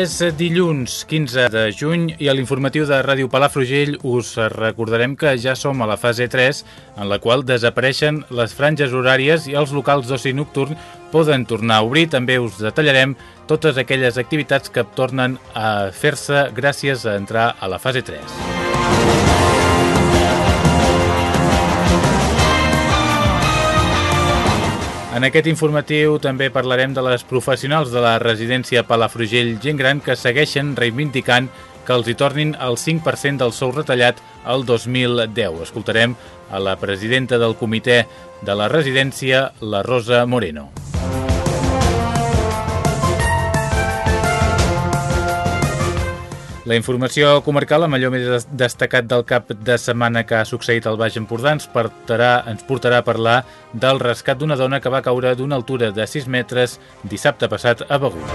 És dilluns 15 de juny i a l'informatiu de Ràdio Palafrugell us recordarem que ja som a la fase 3 en la qual desapareixen les franges horàries i els locals d'oci nocturn poden tornar a obrir. També us detallarem totes aquelles activitats que tornen a fer-se gràcies a entrar a la fase 3. En aquest informatiu també parlarem de les professionals de la residència Palafrugell Gent Gran que segueixen reivindicant que els hi tornin el 5% del sou retallat el 2010. Escoltarem a la presidenta del comitè de la residència, la Rosa Moreno. La informació comarcal, amb allò més destacat del cap de setmana que ha succeït al Baix Empordà, ens portarà, ens portarà a parlar del rescat d'una dona que va caure d'una altura de 6 metres dissabte passat a Begur.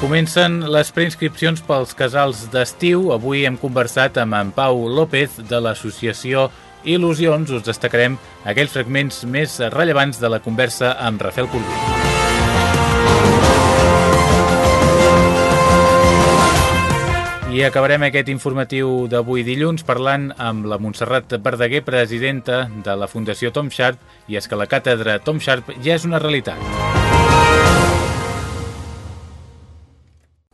Comencen les preinscripcions pels casals d'estiu. Avui hem conversat amb en Pau López de l'associació Il·lusions. Us destacarem aquells fragments més rellevants de la conversa amb Rafael Corbí. Acabarem aquest informatiu d'avui dilluns parlant amb la Montserrat Verdaguer, presidenta de la Fundació Tom Sharp, i és que la càtedra Tom Sharp ja és una realitat.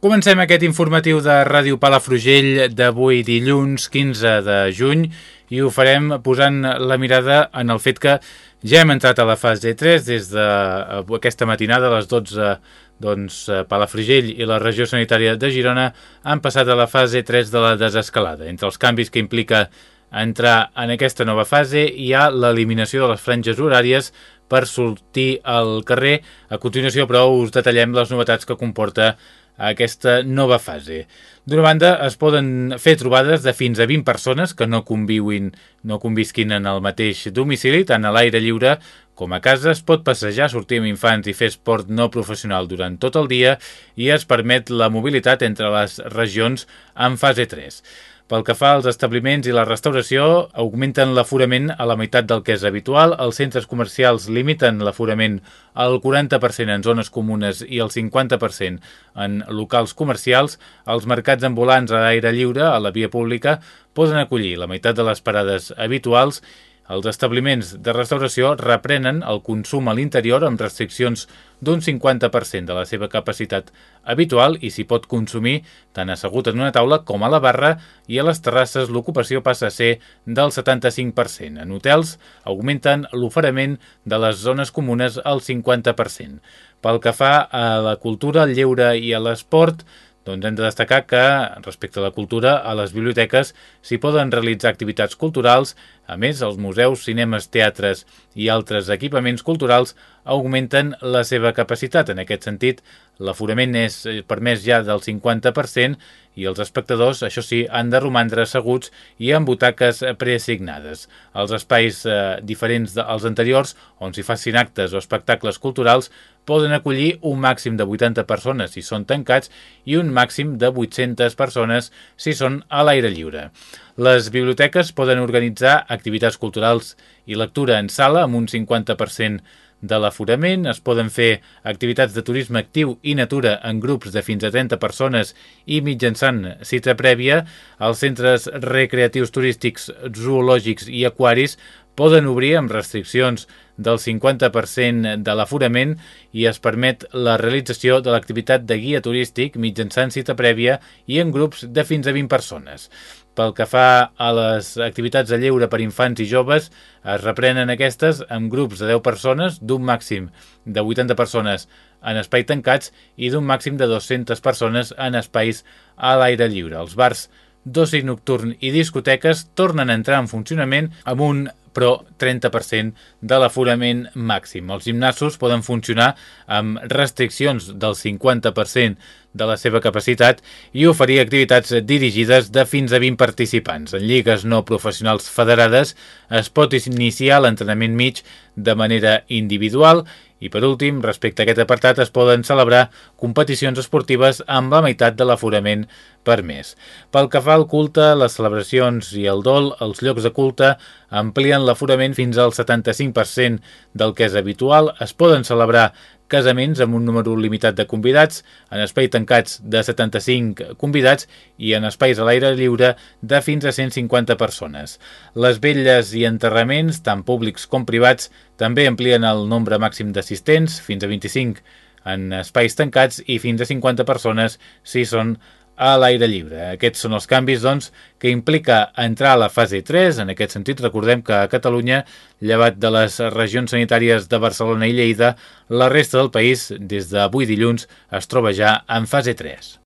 Comencem aquest informatiu de Ràdio Palafrugell d'avui dilluns 15 de juny i ho farem posant la mirada en el fet que ja hem entrat a la fase 3 des d'aquesta matinada a les 12 doncs Palafrugell i la regió sanitària de Girona han passat a la fase 3 de la desescalada. Entre els canvis que implica entrar en aquesta nova fase hi ha l'eliminació de les franges horàries per sortir al carrer. A continuació, però, us detallem les novetats que comporta aquesta nova fase. D'una banda, es poden fer trobades de fins a 20 persones que no conviuin, no convisquin en el mateix domicili, tant a l'aire lliure com a casa. Es pot passejar, sortir amb infants i fer esport no professional durant tot el dia i es permet la mobilitat entre les regions en fase 3. Pel que fa als establiments i la restauració, augmenten l'aforament a la meitat del que és habitual. Els centres comercials limiten l'aforament al 40% en zones comunes i el 50% en locals comercials. Els mercats ambulants a l'aire lliure, a la via pública, poden acollir la meitat de les parades habituals els establiments de restauració reprenen el consum a l'interior amb restriccions d'un 50% de la seva capacitat habitual i s'hi pot consumir tant assegut en una taula com a la barra i a les terrasses l'ocupació passa a ser del 75%. En hotels augmenten l'oferament de les zones comunes al 50%. Pel que fa a la cultura, el lleure i a l'esport, doncs hem de destacar que, respecte a la cultura, a les biblioteques s'hi poden realitzar activitats culturals. A més, els museus, cinemes, teatres i altres equipaments culturals augmenten la seva capacitat. En aquest sentit, l'aforament és permès ja del 50% i els espectadors, això sí, han de romandre asseguts i amb butaques preassignades. Els espais eh, diferents dels anteriors, on s'hi facin actes o espectacles culturals, poden acollir un màxim de 80 persones si són tancats i un màxim de 800 persones si són a l'aire lliure. Les biblioteques poden organitzar activitats culturals i lectura en sala amb un 50% de l'aforament, es poden fer activitats de turisme actiu i natura en grups de fins a 30 persones i mitjançant cita prèvia, els centres recreatius turístics, zoològics i aquaris poden obrir amb restriccions del 50% de l'aforament i es permet la realització de l'activitat de guia turístic mitjançant cita prèvia i en grups de fins a 20 persones. Pel que fa a les activitats de lleure per infants i joves, es reprenen aquestes amb grups de 10 persones, d'un màxim de 80 persones en espais tancats i d'un màxim de 200 persones en espais a l'aire lliure. Els bars d'oci nocturn i discoteques tornen a entrar en funcionament amb un però 30% de l'aforament màxim. Els gimnasos poden funcionar amb restriccions del 50% de la seva capacitat i oferir activitats dirigides de fins a 20 participants. En lligues no professionals federades es pot iniciar l'entrenament mig de manera individual i per últim, respecte a aquest apartat, es poden celebrar competicions esportives amb la meitat de l'aforament per mes. Pel que fa al culte, les celebracions i el dol, els llocs de culte amplien l'aforament fins al 75% del que és habitual. Es poden celebrar casaments amb un número limitat de convidats, en espais tancats de 75 convidats i en espais a l'aire lliure de fins a 150 persones. Les vetlles i enterraments, tant públics com privats, també amplien el nombre màxim d'assistents, fins a 25 en espais tancats i fins a 50 persones si són a l'aire lliure. Aquests són els canvis doncs, que implica entrar a la fase 3. En aquest sentit, recordem que a Catalunya, llevat de les regions sanitàries de Barcelona i Lleida, la resta del país, des d'avui dilluns, es troba ja en fase 3.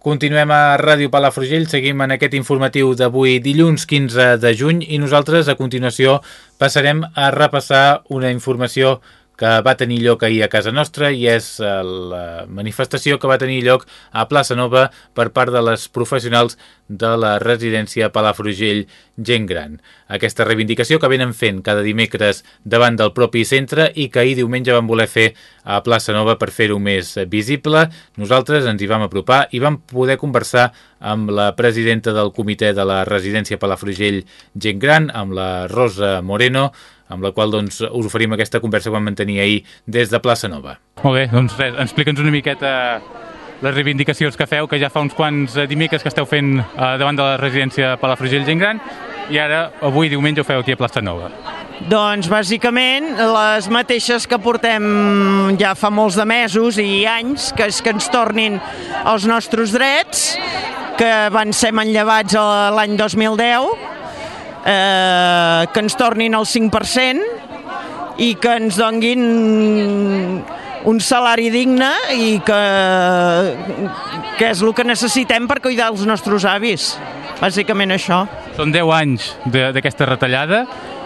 Continuem a Ràdio Palafrugell, seguim en aquest informatiu d'avui dilluns 15 de juny i nosaltres a continuació passarem a repassar una informació que va tenir lloc ahir a casa nostra i és eh, la manifestació que va tenir lloc a Plaça Nova per part de les professionals de la residència Palafrugell Gent Gran. Aquesta reivindicació que venen fent cada dimecres davant del propi centre i que ahir diumenge van voler fer a Plaça Nova per fer-ho més visible. Nosaltres ens hi vam apropar i vam poder conversar amb la presidenta del comitè de la residència Palafrugell Gent Gran, amb la Rosa Moreno, amb la qual doncs, us oferim aquesta conversa que vam mantenir ahir des de Plaça Nova. Molt bé, doncs res, explica'ns una miqueta les reivindicacions que feu, que ja fa uns quants eh, dimecres que esteu fent eh, davant de la residència Palafrugell Gent Gran, i ara, avui diumenge, ho feu aquí a Plaça Nova. Doncs bàsicament les mateixes que portem ja fa molts de mesos i anys, que és que ens tornin els nostres drets, que van ser manllevats l'any 2010, eh, que ens tornin el 5% i que ens donguin un salari digne i que, que és el que necessitem per cuidar els nostres avis. Bàsicament això. Són 10 anys d'aquesta retallada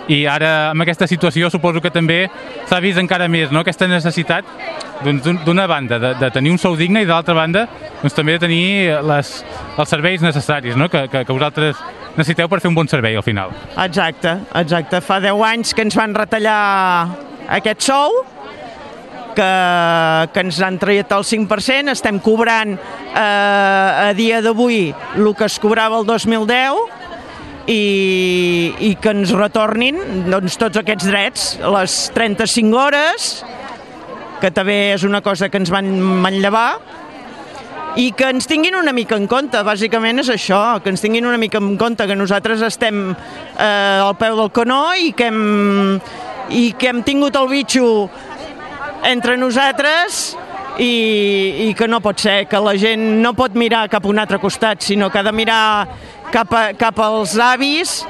i ara amb aquesta situació suposo que també s'ha vist encara més no? aquesta necessitat doncs, d'una banda de, de tenir un sou digne i de l'altra banda doncs, també de tenir les, els serveis necessaris no? que, que, que vosaltres necessiteu per fer un bon servei al final. Exacte, exacte. Fa 10 anys que ens van retallar aquest sou, que, que ens han tret el 5%, estem cobrant eh, a dia d'avui el que es cobrava el 2010 i, i que ens retornin doncs, tots aquests drets, les 35 hores, que també és una cosa que ens van manllevar, i que ens tinguin una mica en compte, bàsicament és això, que ens tinguin una mica en compte que nosaltres estem eh, al peu del canó i que hem, i que hem tingut el bitxo entre nosaltres i, i que no pot ser, que la gent no pot mirar cap a un altre costat, sinó que ha de mirar cap, a, cap als avis,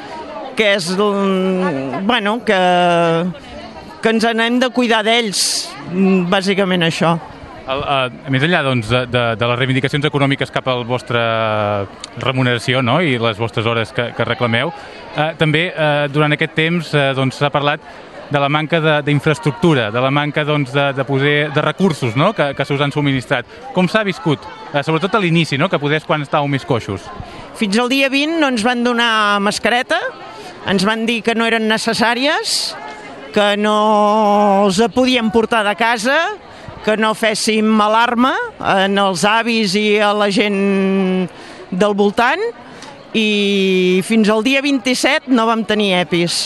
que és, bueno, que, que ens n'hem de cuidar d'ells, bàsicament això. El, uh, més enllà doncs, de, de, de les reivindicacions econòmiques cap a la vostra remuneració no? i les vostres hores que, que reclameu, uh, també uh, durant aquest temps uh, doncs, s'ha parlat de la manca d'infraestructura, de, de la manca doncs, de, de, poder, de recursos no? que, que se us han subministrat. Com s'ha viscut? Uh, sobretot a l'inici, no? que podés quan estàveu més coixos. Fins al dia 20 no ens van donar mascareta, ens van dir que no eren necessàries, que no els podíem portar de casa, que no féssim alarma en els avis i a la gent del voltant i fins al dia 27 no vam tenir EPIs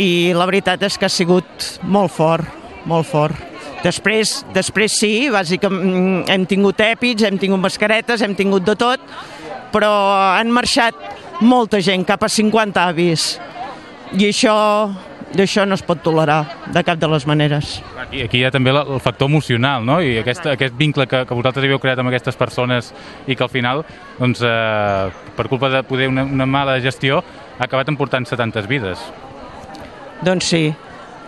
i la veritat és que ha sigut molt fort, molt fort. Després, després sí, bàsicament hem tingut EPIs, hem tingut mascaretes, hem tingut de tot, però han marxat molta gent, cap a 50 avis. I això, això no es pot tolerar de cap de les maneres. I aquí hi ha també el factor emocional, no? I aquest, aquest vincle que, que vosaltres havíeu creat amb aquestes persones i que al final, doncs, eh, per culpa de poder una, una mala gestió, ha acabat emportant-se tantes vides. Doncs sí.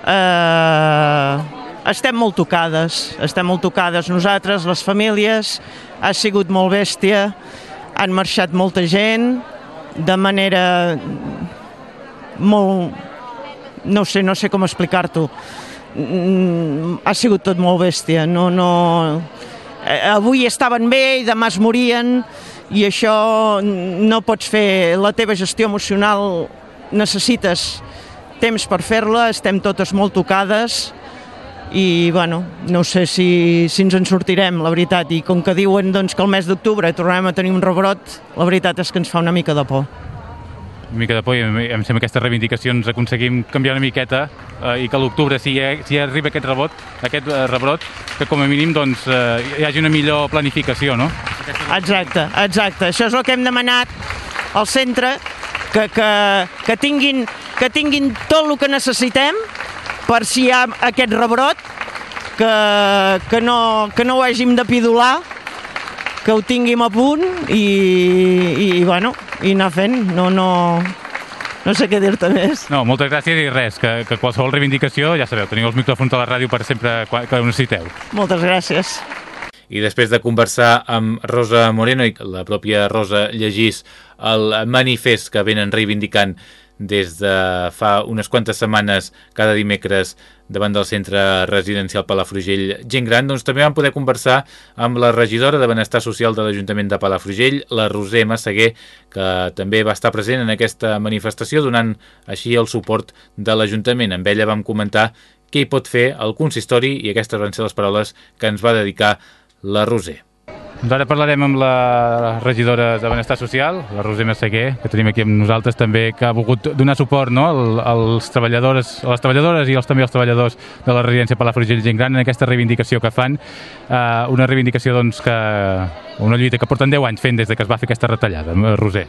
Uh, estem molt tocades, estem molt tocades nosaltres, les famílies, ha sigut molt bèstia, han marxat molta gent de manera molt... no sé, no sé com explicar-t'ho. Mm, ha sigut tot molt bèstia, no, no... Eh, avui estaven bé i demà es morien i això no pots fer la teva gestió emocional necessites temps per fer-la, estem totes molt tocades i bueno, no sé si, si ens en sortirem, la veritat, i com que diuen doncs, que el mes d'octubre tornarem a tenir un rebrot, la veritat és que ens fa una mica de por. Una mica de por i em sembla que aquestes reivindicacions aconseguim canviar una miqueta eh, i que l'octubre, si, hi, si hi arriba aquest rebot, aquest eh, rebrot, que com a mínim doncs, eh, hi hagi una millor planificació, no? Exacte, exacte. Això és el que hem demanat al centre, que, que, que, tinguin, que tinguin tot el que necessitem per si hi ha aquest rebrot, que, que, no, que no ho hàgim de pidolar, que ho tinguim a punt i, i, bueno, i anar fent. No, no, no sé què dir-te més. No, moltes gràcies i res, que, que qualsevol reivindicació, ja sabeu, teniu els micròfons a la ràdio per sempre que ho necessiteu. Moltes gràcies. I després de conversar amb Rosa Moreno i la pròpia Rosa llegís el manifest que venen reivindicant des de fa unes quantes setmanes cada dimecres davant del centre residencial Palafrugell Gent Gran, doncs també vam poder conversar amb la regidora de Benestar Social de l'Ajuntament de Palafrugell, la Roser Massaguer, que també va estar present en aquesta manifestació donant així el suport de l'Ajuntament. Amb ella vam comentar què hi pot fer el consistori i aquestes van ser les paraules que ens va dedicar la Roser. Doncs ara parlarem amb la regidora de Benestar Social, la Roser Massaguer, que tenim aquí amb nosaltres també, que ha volgut donar suport no, als treballadores, a les treballadores i als, també als treballadors de la residència Palafrugell Gent Gran en aquesta reivindicació que fan, eh, una reivindicació doncs, que, una lluita que porten 10 anys fent des de que es va fer aquesta retallada. Roser.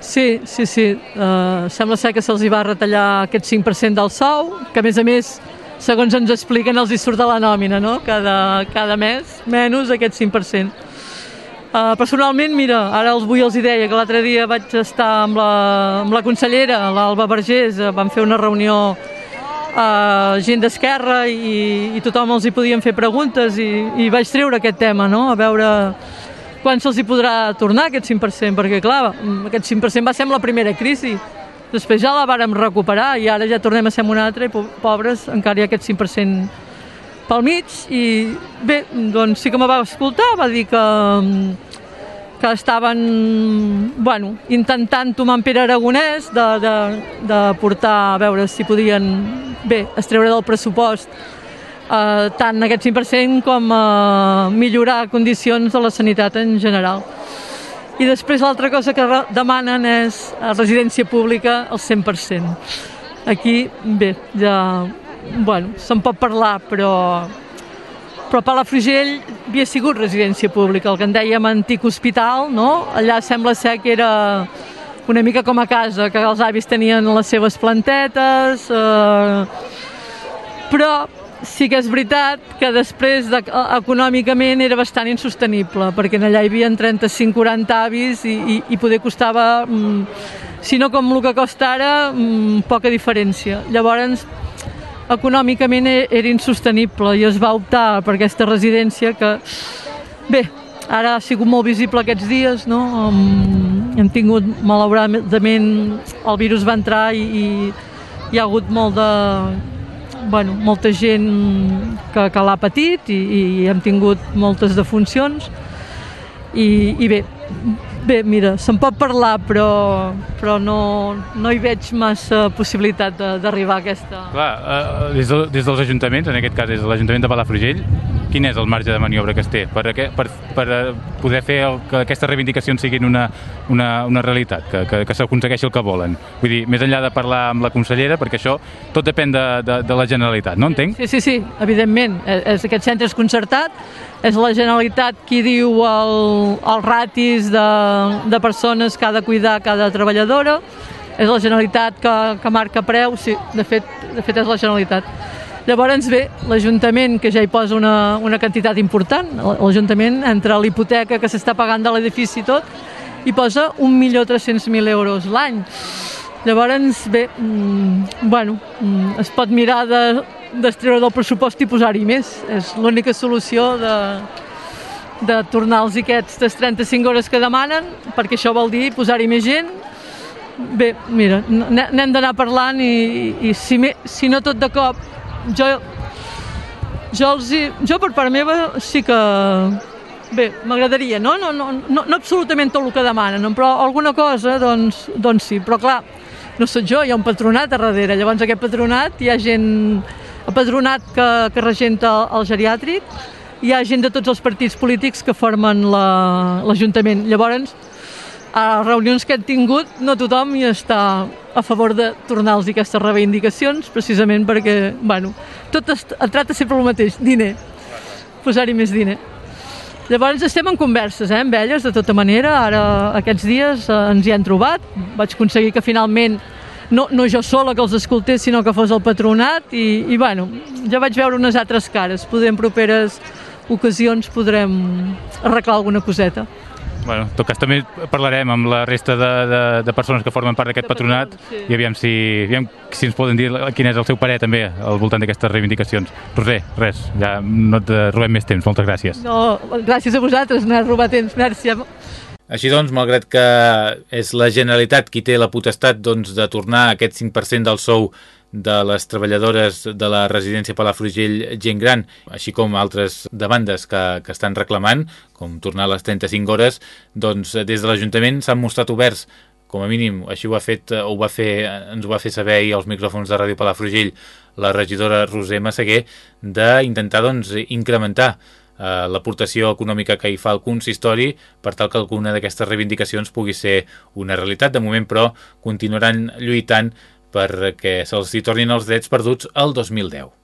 Sí, sí, sí. Uh, sembla ser que se'ls va retallar aquest 5% del sou, que a més a més segons ens expliquen, els hi surt de la nòmina, no? Cada, cada mes, menys aquest 5%. Uh, personalment, mira, ara els vull els deia que l'altre dia vaig estar amb la, amb la consellera, l'Alba Vergés, uh, vam fer una reunió uh, gent d'Esquerra i, i tothom els hi podien fer preguntes i, i vaig treure aquest tema, no? a veure quan se'ls hi podrà tornar aquest 5%, perquè clar, aquest 5% va ser la primera crisi, després ja la vàrem recuperar i ara ja tornem a ser una altra i pobres encara hi ha aquest 5% pel mig i bé, doncs sí que me va escoltar, va dir que, que estaven bueno, intentant tomar en Pere Aragonès de, de, de portar a veure si podien bé, estreure del pressupost eh, tant aquest 5% com eh, millorar condicions de la sanitat en general. I després l'altra cosa que demanen és a residència pública al 100%. Aquí, bé, ja bueno, se'n pot parlar, però però Palafrugell havia sigut residència pública, el que en dèiem antic hospital, no? Allà sembla ser que era una mica com a casa, que els avis tenien les seves plantetes, eh... però sí que és veritat que després de, econòmicament era bastant insostenible, perquè allà hi havia 35-40 avis i, i, i poder costava, mm, si no com el que costa ara, mm, poca diferència. Llavors, econòmicament e-, era insostenible i es va optar per aquesta residència que, bé, ara ha sigut molt visible aquests dies, no? Hem tingut, malauradament, el virus va entrar i, i hi ha hagut molt de, bueno, molta gent que, que l'ha patit i, i hem tingut moltes defuncions i, i bé, Bé, mira, se'n pot parlar, però, però no, no hi veig massa possibilitat d'arribar a aquesta... Clar, eh, des, de, des dels ajuntaments, en aquest cas des de l'Ajuntament de Palafrugell, quin és el marge de maniobra que es té per, per, per eh, poder fer el, que aquestes reivindicacions siguin una, una, una realitat, que, que, que s'aconsegueixi el que volen? Vull dir, més enllà de parlar amb la consellera, perquè això tot depèn de, de, de la Generalitat, no entenc? Sí, sí, sí, evidentment. És, aquest centre és concertat, és la Generalitat qui diu el, els ratis de, de persones que ha de cuidar cada treballadora, és la Generalitat que, que marca preu, sí, de fet, de fet és la Generalitat. Llavors, bé, l'Ajuntament, que ja hi posa una, una quantitat important, l'Ajuntament, entre l'hipoteca que s'està pagant de l'edifici i tot, hi posa 1.300.000 euros l'any. Llavors, bé, mm, bueno, mm, es pot mirar de, d'estreure del pressupost i posar-hi més. És l'única solució de, de tornar als aquests 35 hores que demanen, perquè això vol dir posar-hi més gent. Bé, mira, n'hem d'anar parlant i, i si, me, si no tot de cop, jo, jo, els jo per part meva sí que bé, m'agradaria, no? No, no, no, no absolutament tot el que demanen, però alguna cosa, doncs, doncs sí. Però clar, no sóc jo, hi ha un patronat a darrere. Llavors aquest patronat hi ha gent, el patronat que, que regenta el geriàtric, hi ha gent de tots els partits polítics que formen l'Ajuntament. La, Llavors, a les reunions que hem tingut no tothom hi està a favor de tornar-los aquestes reivindicacions, precisament perquè, bueno, tot es, es tracta sempre el mateix, diner, posar-hi més diner. Llavors estem en converses eh, amb elles, de tota manera, ara aquests dies eh, ens hi han trobat, vaig aconseguir que finalment no, no jo sola que els escoltés, sinó que fos el patronat i, i bueno, ja vaig veure unes altres cares, poder en properes ocasions podrem arreglar alguna coseta. Bueno, en tot cas també parlarem amb la resta de, de, de persones que formen part d'aquest patronat sí. i aviam si, aviam si ens poden dir quin és el seu parer també al voltant d'aquestes reivindicacions. Roser, res, ja no et robem més temps, moltes gràcies. No, gràcies a vosaltres, no has robat temps, merci. Així doncs, malgrat que és la Generalitat qui té la potestat doncs, de tornar aquest 5% del sou de les treballadores de la residència Palafrugell gent gran, així com altres demandes que, que estan reclamant, com tornar a les 35 hores, doncs des de l'Ajuntament s'han mostrat oberts com a mínim, així ho ha fet, ho va fer, ens ho va fer saber ahir als micròfons de Ràdio Palafrugell la regidora Roser Massaguer, d'intentar doncs, incrementar eh, l'aportació econòmica que hi fa el consistori per tal que alguna d'aquestes reivindicacions pugui ser una realitat. De moment, però, continuaran lluitant perquè se'ls hi tornin els drets perduts el 2010.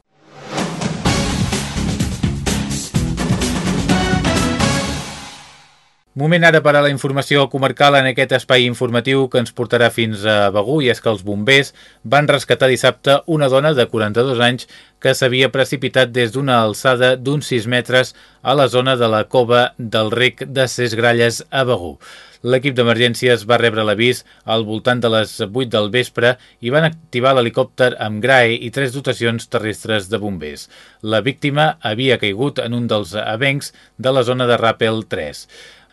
Moment ara per a la informació comarcal en aquest espai informatiu que ens portarà fins a Begú i és que els bombers van rescatar dissabte una dona de 42 anys que s'havia precipitat des d'una alçada d'uns 6 metres a la zona de la cova del rec de Ses Gralles a Begú. L'equip d'emergències va rebre l'avís al voltant de les 8 del vespre i van activar l'helicòpter amb GRAE i tres dotacions terrestres de bombers. La víctima havia caigut en un dels avencs de la zona de Rappel 3.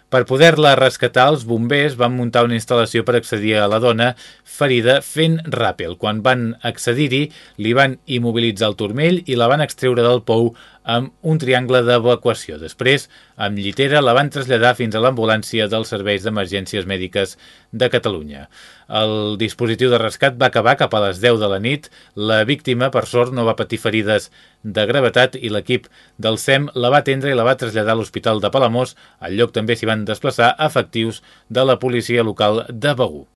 Per poder-la rescatar, els bombers van muntar una instal·lació per accedir a la dona ferida fent ràpel. Quan van accedir-hi, li van immobilitzar el turmell i la van extreure del pou amb un triangle d'evacuació. Després, amb llitera, la van traslladar fins a l'ambulància dels serveis d'emergències mèdiques de Catalunya. El dispositiu de rescat va acabar cap a les 10 de la nit. La víctima, per sort, no va patir ferides de gravetat i l'equip del SEM la va atendre i la va traslladar a l'Hospital de Palamós. Al lloc també s'hi van desplaçar efectius de la policia local de Begur.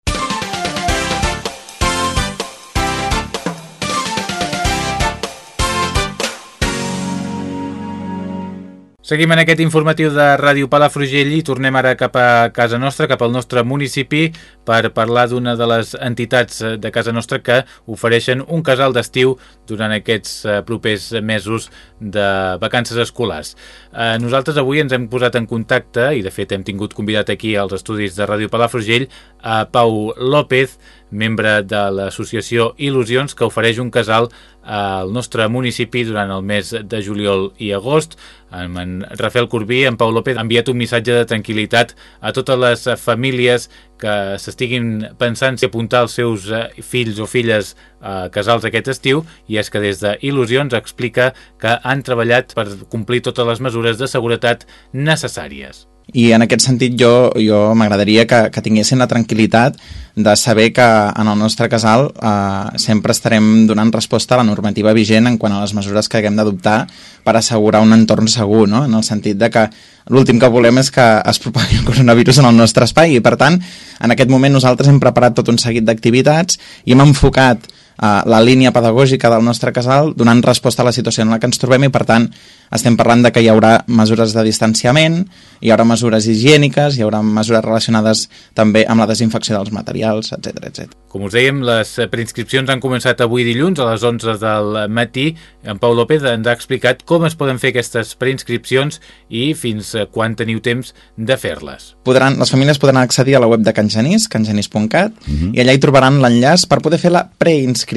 Seguim en aquest informatiu de Ràdio Palafrugell i tornem ara cap a casa nostra, cap al nostre municipi, per parlar d'una de les entitats de casa nostra que ofereixen un casal d'estiu durant aquests eh, propers mesos de vacances escolars. Eh, nosaltres avui ens hem posat en contacte, i de fet hem tingut convidat aquí als estudis de Ràdio Palafrugell, a Pau López, membre de l'associació Il·lusions, que ofereix un casal al nostre municipi durant el mes de juliol i agost. En Rafael Corbí, en Pau López, ha enviat un missatge de tranquil·litat a totes les famílies que s'estiguin pensant si apuntar els seus eh, fills o filles a casals aquest estiu i és que des de Il·lusions explica que han treballat per complir totes les mesures de seguretat necessàries i en aquest sentit jo, jo m'agradaria que, que tinguessin la tranquil·litat de saber que en el nostre casal eh, sempre estarem donant resposta a la normativa vigent en quant a les mesures que haguem d'adoptar per assegurar un entorn segur, no? en el sentit de que l'últim que volem és que es propagui el coronavirus en el nostre espai i per tant en aquest moment nosaltres hem preparat tot un seguit d'activitats i hem enfocat uh, la línia pedagògica del nostre casal donant resposta a la situació en la que ens trobem i per tant estem parlant de que hi haurà mesures de distanciament, hi haurà mesures higièniques, hi haurà mesures relacionades també amb la desinfecció dels materials, etc etc. Com us dèiem, les preinscripcions han començat avui dilluns a les 11 del matí. En Pau López ens ha explicat com es poden fer aquestes preinscripcions i fins quan teniu temps de fer-les. Podran, les famílies podran accedir a la web de Can Genís, cangenís.cat, uh -huh. i allà hi trobaran l'enllaç per poder fer la preinscripció.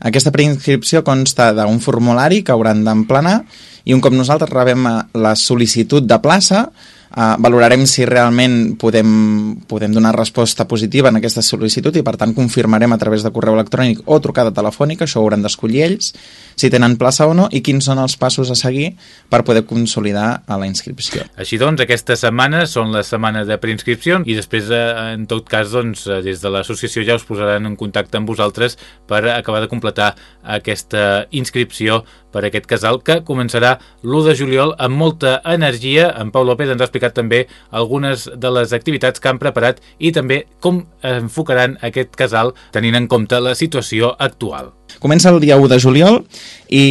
Aquesta preinscripció consta d'un formulari que hauran d'emplenar i un cop nosaltres rebem eh, la sol·licitud de plaça, Uh, valorarem si realment podem, podem donar resposta positiva en aquesta sol·licitud i per tant confirmarem a través de correu electrònic o trucada telefònica, això ho hauran d'escollir ells, si tenen plaça o no i quins són els passos a seguir per poder consolidar a la inscripció. Així doncs, aquesta setmana són les setmanes de preinscripció i després, eh, en tot cas, doncs, eh, des de l'associació ja us posaran en contacte amb vosaltres per acabar de completar aquesta inscripció per aquest casal que començarà l'1 de juliol amb molta energia. En Pau López ens ha explicat també algunes de les activitats que han preparat i també com enfocaran aquest casal tenint en compte la situació actual. Comença el dia 1 de juliol i,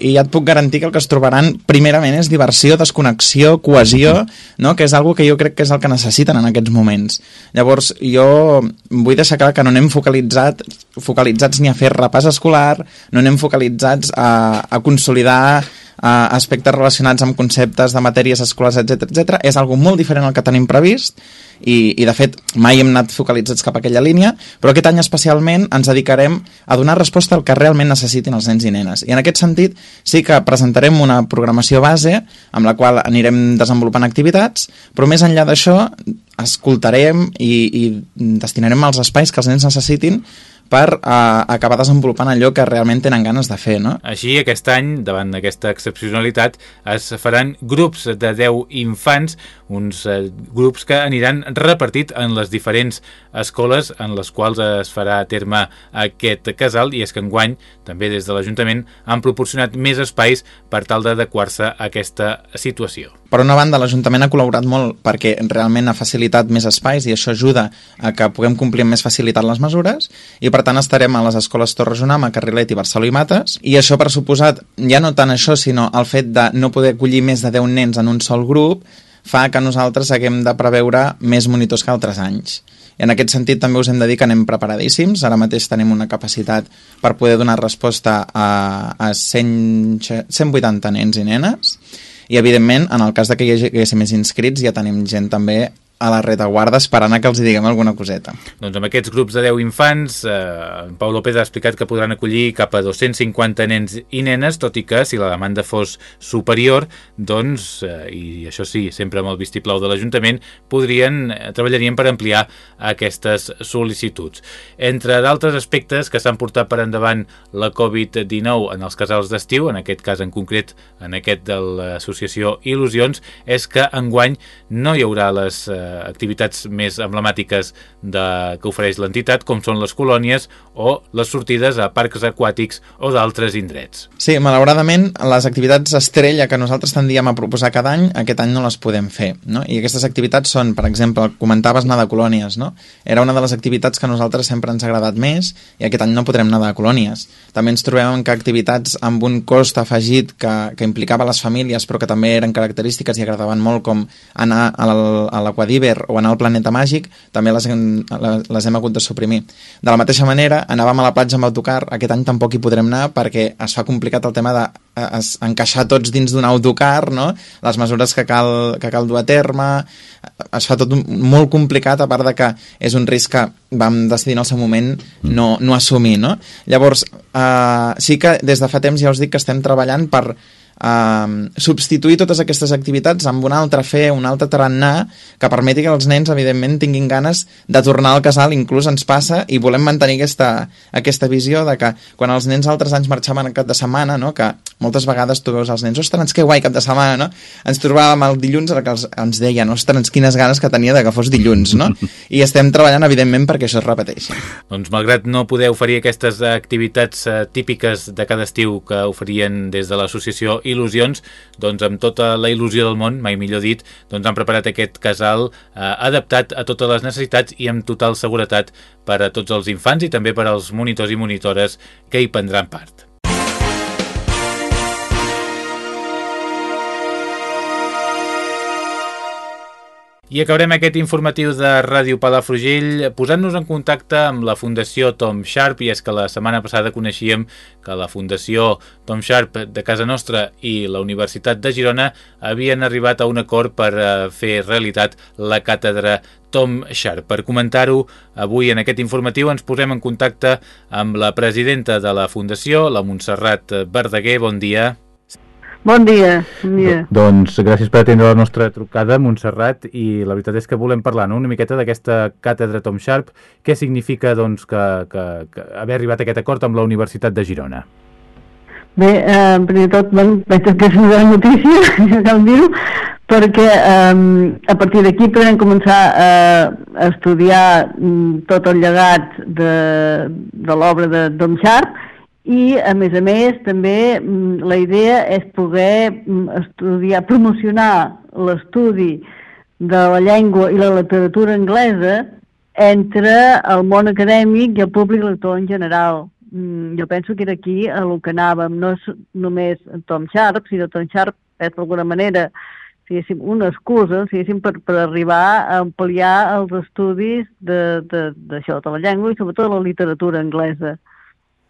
i ja et puc garantir que el que es trobaran primerament és diversió, desconnexió, cohesió, no? que és algo que jo crec que és el que necessiten en aquests moments. Llavors, jo vull deixar clar que no anem focalitzat, focalitzats ni a fer repàs escolar, no anem focalitzats a, a consolidar aspectes relacionats amb conceptes de matèries escolars, etc etc. És algo molt diferent al que tenim previst i, i de fet mai hem anat focalitzats cap a aquella línia, però aquest any especialment ens dedicarem a donar resposta al que realment necessitin els nens i nenes. I en aquest sentit sí que presentarem una programació base amb la qual anirem desenvolupant activitats, però més enllà d'això escoltarem i, i destinarem els espais que els nens necessitin per uh, acabar desenvolupant allò que realment tenen ganes de fer. No? Així, aquest any, davant d'aquesta excepcionalitat, es faran grups de 10 infants, uns uh, grups que aniran repartit en les diferents escoles en les quals es farà a terme aquest casal i és que enguany, també des de l'Ajuntament, han proporcionat més espais per tal d'adequar-se a aquesta situació. Per una banda, l'Ajuntament ha col·laborat molt perquè realment ha facilitat més espais i això ajuda a que puguem complir amb més facilitat les mesures i per tant estarem a les escoles Torre Junama, Carrilet i Barcelona i Mates i això per suposat, ja no tant això sinó el fet de no poder acollir més de 10 nens en un sol grup fa que nosaltres haguem de preveure més monitors que altres anys. I en aquest sentit també us hem de dir que anem preparadíssims. Ara mateix tenim una capacitat per poder donar resposta a, a 100, 180 nens i nenes i evidentment en el cas de que hi haguéssim més inscrits ja tenim gent també a la retaguarda esperant que els diguem alguna coseta. Doncs amb aquests grups de 10 infants, eh, Pau López ha explicat que podran acollir cap a 250 nens i nenes, tot i que si la demanda fos superior, doncs, eh, i això sí, sempre amb el vistiplau de l'Ajuntament, podrien, eh, treballarien per ampliar aquestes sol·licituds. Entre d'altres aspectes que s'han portat per endavant la Covid-19 en els casals d'estiu, en aquest cas en concret, en aquest de l'associació Il·lusions, és que enguany no hi haurà les eh, activitats més emblemàtiques de, que ofereix l'entitat, com són les colònies o les sortides a parcs aquàtics o d'altres indrets. Sí, malauradament, les activitats estrella que nosaltres tendíem a proposar cada any, aquest any no les podem fer. No? I aquestes activitats són, per exemple, comentaves anar de colònies, no? Era una de les activitats que a nosaltres sempre ens ha agradat més i aquest any no podrem anar de colònies. També ens trobem que activitats amb un cost afegit que, que implicava les famílies però que també eren característiques i agradaven molt com anar a l'aquadí l'Iber o anar al Planeta Màgic, també les hem, les hem hagut de suprimir. De la mateixa manera, anàvem a la platja amb autocar, aquest any tampoc hi podrem anar perquè es fa complicat el tema de encaixar tots dins d'un autocar, no? les mesures que cal, que cal dur a terme, es fa tot molt complicat, a part de que és un risc que vam decidir en el seu moment no, no assumir. No? Llavors, eh, sí que des de fa temps ja us dic que estem treballant per eh, substituir totes aquestes activitats amb un altre fer, un altre tarannà que permeti que els nens, evidentment, tinguin ganes de tornar al casal, inclús ens passa, i volem mantenir aquesta, aquesta visió de que quan els nens altres anys marxaven cap de setmana, no? que moltes vegades tu veus els nens, ostres, que guai, cap de setmana, no? Ens trobàvem el dilluns que els, ens deien, ostres, quines ganes que tenia de que fos dilluns, no? I estem treballant, evidentment, perquè això es repeteixi. Doncs malgrat no poder oferir aquestes activitats eh, típiques de cada estiu que oferien des de l'associació Il·lusions, doncs amb tota la il·lusió del món, mai millor dit, doncs han preparat aquest casal eh, adaptat a totes les necessitats i amb total seguretat per a tots els infants i també per als monitors i monitores que hi prendran part. I acabarem aquest informatiu de Ràdio Palafrugell posant-nos en contacte amb la Fundació Tom Sharp i és que la setmana passada coneixíem que la Fundació Tom Sharp de casa nostra i la Universitat de Girona havien arribat a un acord per eh, fer realitat la càtedra Tom Sharp. Per comentar-ho, avui en aquest informatiu ens posem en contacte amb la presidenta de la Fundació, la Montserrat Verdaguer. Bon dia. Bon dia. Bon dia. Doncs gràcies per atendre la nostra trucada, Montserrat, i la veritat és que volem parlar no? una miqueta d'aquesta càtedra Tom Sharp. Què significa doncs, que, que, que haver arribat a aquest acord amb la Universitat de Girona? Bé, eh, primer de tot, bueno, veig que és una gran notícia, ja cal dir-ho, perquè eh, a partir d'aquí podem començar eh, a estudiar mm, tot el llegat de, de l'obra de Tom Sharp, i a més a més també mm, la idea és poder mm, estudiar, promocionar l'estudi de la llengua i la literatura anglesa entre el món acadèmic i el públic lector en general. Mm, jo penso que era aquí a el que anàvem, no és només Tom Sharp, sinó Tom Sharp és d'alguna manera diguéssim, una excusa diguéssim, per, per arribar a ampliar els estudis d'això, de, de, de la llengua i sobretot la literatura anglesa.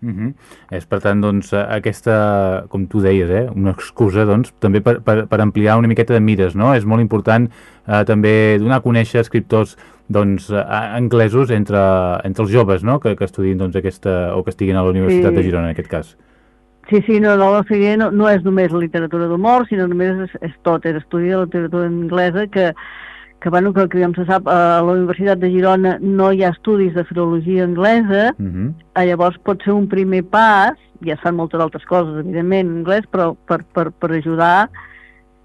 Uh -huh. És, per tant, doncs, aquesta, com tu deies, eh, una excusa doncs, també per, per, per ampliar una miqueta de mires, no? És molt important eh, també donar a conèixer escriptors doncs, anglesos entre, entre els joves no? que, que estudin doncs, aquesta, o que estiguin a la Universitat sí. de Girona, en aquest cas. Sí, sí, no, no, no, no és només literatura d'humor, sinó només és, és tot, és estudi de literatura anglesa que, que, bueno, que, que se sap, a la Universitat de Girona no hi ha estudis de filologia anglesa, uh mhm. -huh. llavors pot ser un primer pas, ja es fan moltes altres coses, evidentment, en anglès, però per, per, per ajudar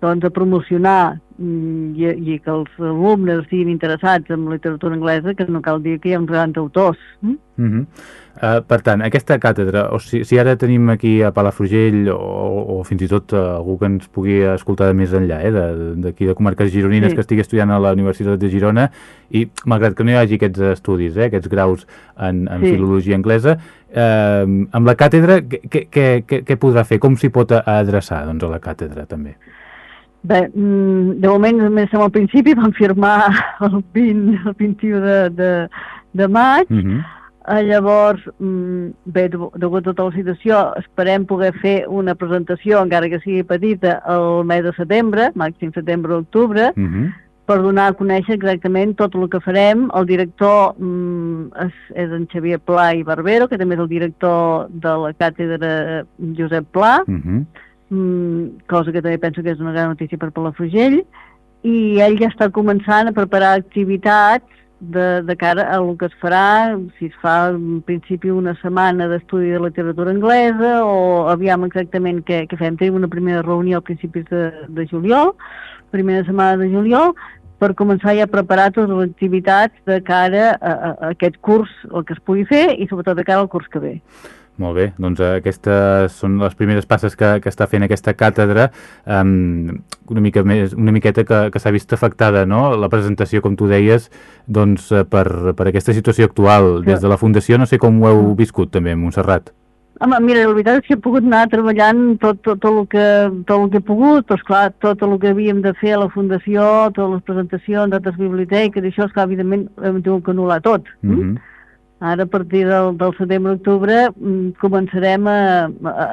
doncs, a promocionar mm, i, i que els alumnes estiguin interessats en literatura anglesa, que no cal dir que hi ha uns grans autors. Mm? Uh -huh. uh, per tant, aquesta càtedra, o si, si ara tenim aquí a Palafrugell o, o fins i tot uh, algú que ens pugui escoltar de més enllà, eh, d'aquí de, de comarques gironines sí. que estigui estudiant a la Universitat de Girona i malgrat que no hi hagi aquests estudis, eh, aquests graus en, en sí. filologia anglesa, eh, amb la càtedra què, què, què, què podrà fer? Com s'hi pot adreçar doncs, a la càtedra també? Bé, mm, de moment només som al principi, vam firmar el, 20, el 21 de, de, de maig, uh mhm. -huh. Eh, llavors, mm, bé, degut a tota la situació, esperem poder fer una presentació, encara que sigui petita, el mes de setembre, màxim setembre-octubre, uh mhm. -huh. per donar a conèixer exactament tot el que farem. El director mm, és, és en Xavier Pla i Barbero, que també és el director de la càtedra Josep Pla, uh mhm. -huh mm, cosa que també penso que és una gran notícia per Palafrugell, i ell ja està començant a preparar activitats de, de cara a el que es farà, si es fa en principi una setmana d'estudi de literatura anglesa o aviam exactament què, què fem. Tenim una primera reunió a principis de, de juliol, primera setmana de juliol, per començar ja a preparar totes les activitats de cara a, a, a aquest curs, el que es pugui fer, i sobretot de cara al curs que ve. Molt bé, doncs eh, aquestes són les primeres passes que, que està fent aquesta càtedra, um, una, mica més, una miqueta que, que s'ha vist afectada, no?, la presentació, com tu deies, doncs eh, per, per aquesta situació actual. Des de la Fundació no sé com ho heu viscut també, Montserrat. Home, mira, la veritat és que he pogut anar treballant tot, tot, tot, el, que, tot el que he pogut, però esclar, tot el que havíem de fer a la Fundació, totes les presentacions, altres biblioteques, això, esclar, evidentment, hem tingut que anul·lar tot. Mm -hmm. Ara, a partir del, del setembre-octubre, mm, començarem a, a,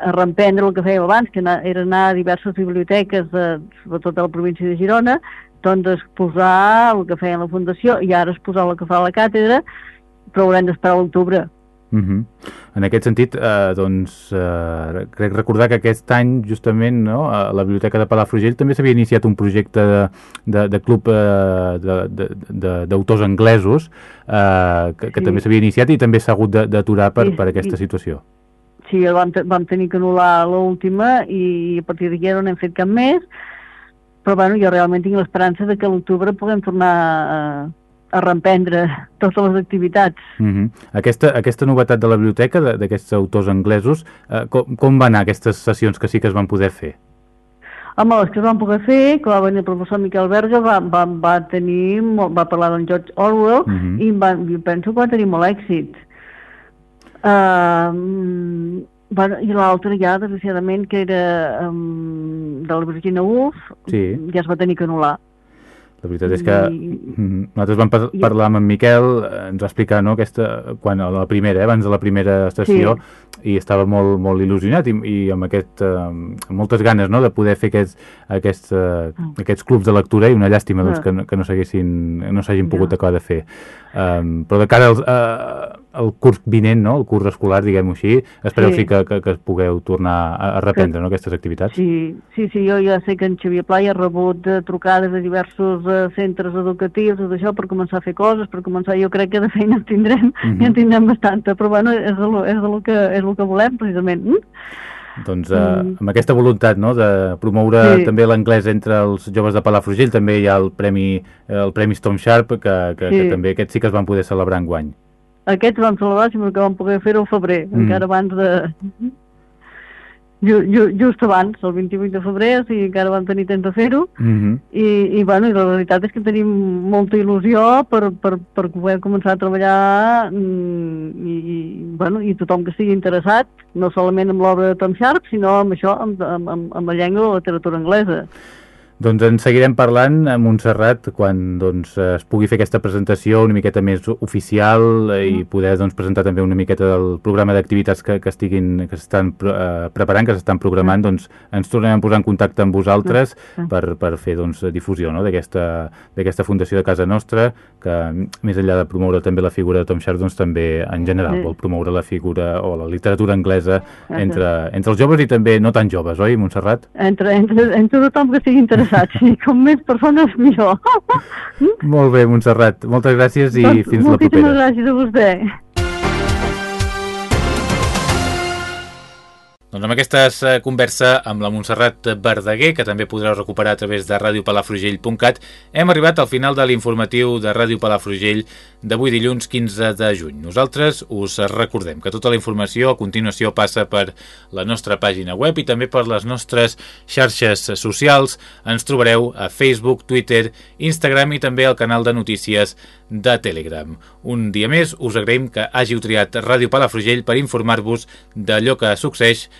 a reemprendre el que fèiem abans, que era anar a diverses biblioteques, de, sobretot de la província de Girona, doncs exposar el que feia la Fundació i ara exposar el que fa la càtedra, però haurem d'esperar a l'octubre. Uh -huh. En aquest sentit, eh, doncs, eh, crec recordar que aquest any, justament, no, a la Biblioteca de Palafrugell també s'havia iniciat un projecte de, de, de club eh, d'autors anglesos eh, que, que sí. també s'havia iniciat i també s'ha hagut d'aturar per, sí, per aquesta sí. situació. sí, vam, vam tenir que anul·lar l'última i a partir d'aquí no n'hem fet cap més, però bueno, jo realment tinc l'esperança de que a l'octubre puguem tornar a, a reemprendre totes les activitats. Mm -hmm. aquesta, aquesta novetat de la biblioteca, d'aquests autors anglesos, eh, com, com van anar aquestes sessions que sí que es van poder fer? Home, les que es van poder fer, que va venir el professor Miquel Berga, va, va, va tenir, va parlar d'en George Orwell mm -hmm. i va, jo penso que va tenir molt èxit. Uh, bueno, I l'altre ja, desgraciadament, que era um, de la Virginia Woolf, sí. ja es va tenir que anul·lar. La veritat és que I... nosaltres vam parlar amb en Miquel, eh, ens va explicar no, aquesta, quan a la primera, eh, abans de la primera sessió, sí. i estava molt, molt il·lusionat i, i amb, aquest, eh, amb moltes ganes no, de poder fer aquests, aquests, eh, ah. aquests clubs de lectura i una llàstima doncs, que, que no s'hagin no pogut acabar de fer. Um, però de cara als, uh, el curs vinent, no? el curs escolar, diguem-ho així, espereu sí, sí que, que, que pugueu tornar a, reprendre que, no, aquestes activitats? Sí, sí, sí, jo ja sé que en Xavier Plai ha rebut uh, trucades de diversos uh, centres educatius, tot això, per començar a fer coses, per començar, jo crec que de feina en tindrem, mm -hmm. ja en tindrem bastanta, però bueno, és el, és el, que, és el que volem, precisament. Mm? Doncs eh, amb aquesta voluntat no, de promoure sí. també l'anglès entre els joves de Palafrugell, també hi ha el Premi, el Premi Storm Sharp, que, que, sí. que també aquests sí que es van poder celebrar en guany. Aquests vam celebrar, sinó que vam poder fer-ho al febrer, mm. encara abans de... Just, just abans, el 28 de febrer, o sigui, encara vam tenir temps de fer-ho, mm -hmm. I, i, bueno, i la realitat és que tenim molta il·lusió per, per, per poder començar a treballar mm, i, i, bueno, i tothom que estigui interessat, no solament amb l'obra de Tom Sharp, sinó amb això, amb, amb, amb, amb la llengua de la literatura anglesa. Doncs en seguirem parlant a Montserrat quan doncs, es pugui fer aquesta presentació una miqueta més oficial eh, i poder doncs, presentar també una miqueta del programa d'activitats que, que estiguin que s'estan eh, preparant, que s'estan programant, doncs ens tornem a posar en contacte amb vosaltres per, per fer doncs, difusió no? d'aquesta fundació de casa nostra, que més enllà de promoure també la figura de Tom Sharp, doncs també en general vol promoure la figura o la literatura anglesa entre, entre els joves i també no tan joves, oi, Montserrat? Entre, entre, entre tothom que estigui interessat interessats i com més persones millor. Molt bé, Montserrat. Moltes gràcies i doncs, fins la propera. Moltíssimes gràcies a vostè. Doncs amb aquesta eh, conversa amb la Montserrat Verdaguer, que també podreu recuperar a través de radiopalafrugell.cat, hem arribat al final de l'informatiu de Ràdio Palafrugell d'avui dilluns 15 de juny. Nosaltres us recordem que tota la informació a continuació passa per la nostra pàgina web i també per les nostres xarxes socials. Ens trobareu a Facebook, Twitter, Instagram i també al canal de notícies de Telegram. Un dia més us agraïm que hàgiu triat Ràdio Palafrugell per informar-vos d'allò que succeeix